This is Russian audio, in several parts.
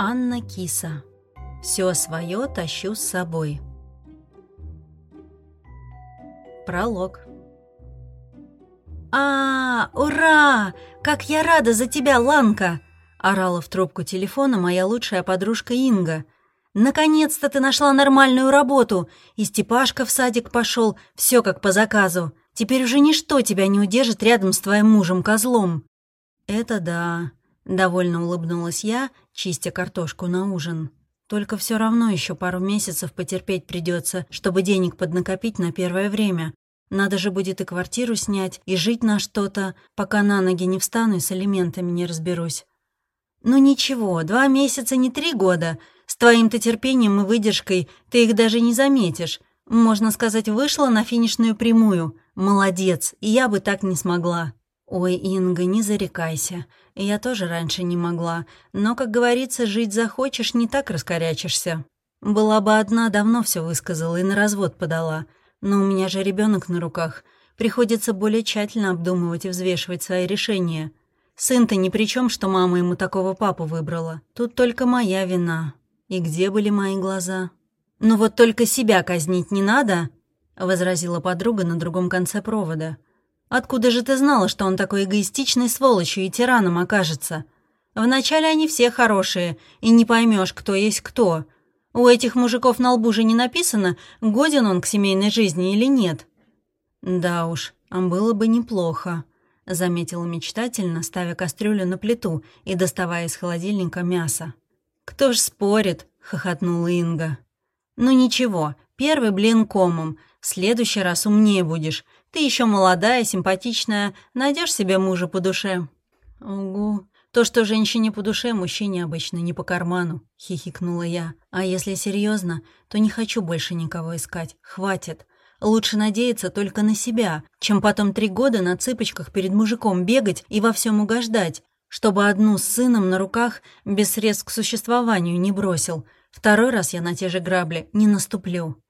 Анна Киса. Все свое тащу с собой. Пролог. «А, ура! Как я рада за тебя, Ланка!» — орала в трубку телефона моя лучшая подружка Инга. «Наконец-то ты нашла нормальную работу, и Степашка в садик пошел, все как по заказу. Теперь уже ничто тебя не удержит рядом с твоим мужем-козлом». «Это да», — довольно улыбнулась я, чистя картошку на ужин. «Только все равно еще пару месяцев потерпеть придется, чтобы денег поднакопить на первое время. Надо же будет и квартиру снять, и жить на что-то, пока на ноги не встану и с элементами не разберусь. Ну ничего, два месяца не три года. С твоим-то терпением и выдержкой ты их даже не заметишь. Можно сказать, вышла на финишную прямую. Молодец, и я бы так не смогла. Ой, Инга, не зарекайся. Я тоже раньше не могла. Но, как говорится, жить захочешь, не так раскорячишься. Была бы одна, давно все высказала и на развод подала. Но у меня же ребенок на руках. Приходится более тщательно обдумывать и взвешивать свои решения. Сын-то ни при чем, что мама ему такого папу выбрала. Тут только моя вина. И где были мои глаза? «Ну вот только себя казнить не надо», — возразила подруга на другом конце провода. «Откуда же ты знала, что он такой эгоистичной сволочью и тираном окажется? Вначале они все хорошие, и не поймешь, кто есть кто. У этих мужиков на лбу же не написано, годен он к семейной жизни или нет». «Да уж, а было бы неплохо», — заметила мечтательно, ставя кастрюлю на плиту и доставая из холодильника мясо. «Кто ж спорит?» — хохотнула Инга. «Ну ничего, первый блин комом, в следующий раз умнее будешь. Ты еще молодая, симпатичная, найдешь себе мужа по душе». «Угу. То, что женщине по душе, мужчине обычно не по карману», — хихикнула я. «А если серьезно, то не хочу больше никого искать. Хватит. Лучше надеяться только на себя, чем потом три года на цыпочках перед мужиком бегать и во всем угождать, чтобы одну с сыном на руках без средств к существованию не бросил. Второй раз я на те же грабли не наступлю».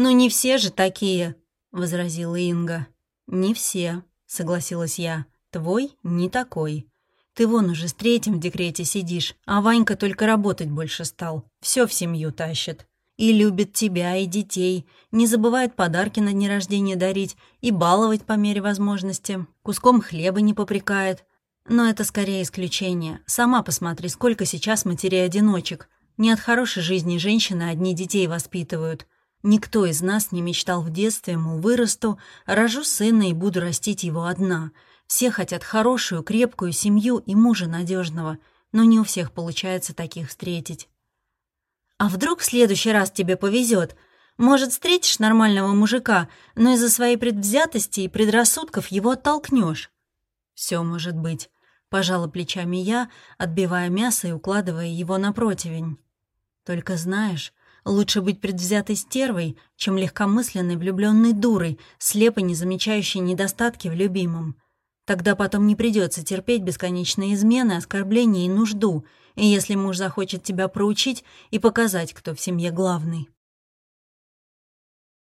«Ну не все же такие», — возразила Инга. «Не все», — согласилась я. «Твой не такой. Ты вон уже с третьим в декрете сидишь, а Ванька только работать больше стал. Все в семью тащит. И любит тебя, и детей. Не забывает подарки на дни рождения дарить и баловать по мере возможности. Куском хлеба не попрекает. Но это скорее исключение. Сама посмотри, сколько сейчас матерей-одиночек. Не от хорошей жизни женщины одни детей воспитывают. Никто из нас не мечтал в детстве, мол, вырасту, рожу сына и буду растить его одна. Все хотят хорошую, крепкую семью и мужа надежного, но не у всех получается таких встретить. А вдруг в следующий раз тебе повезет? Может, встретишь нормального мужика, но из-за своей предвзятости и предрассудков его оттолкнешь? Все может быть. Пожала плечами я, отбивая мясо и укладывая его на противень. Только знаешь, лучше быть предвзятой стервой, чем легкомысленной влюбленной дурой, слепо не замечающей недостатки в любимом. Тогда потом не придется терпеть бесконечные измены, оскорбления и нужду, и если муж захочет тебя проучить и показать, кто в семье главный.